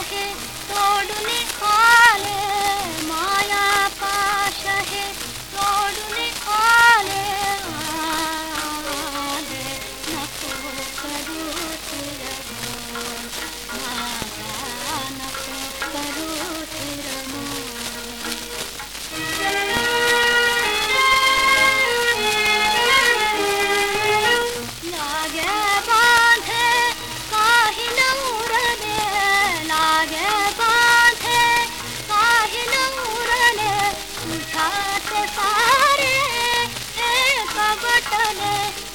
है तोड़ने खाले।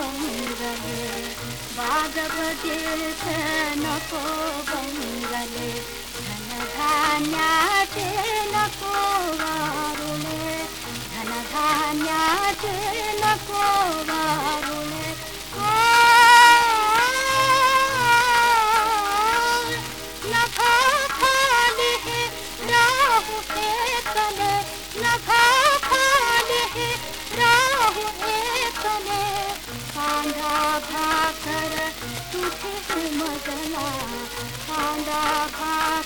ङ्गले भ नको भङ्गले धनधान्याचे नको वारुणे धनधान्याचे नको भाकर तुझे मदना कांदा भाकर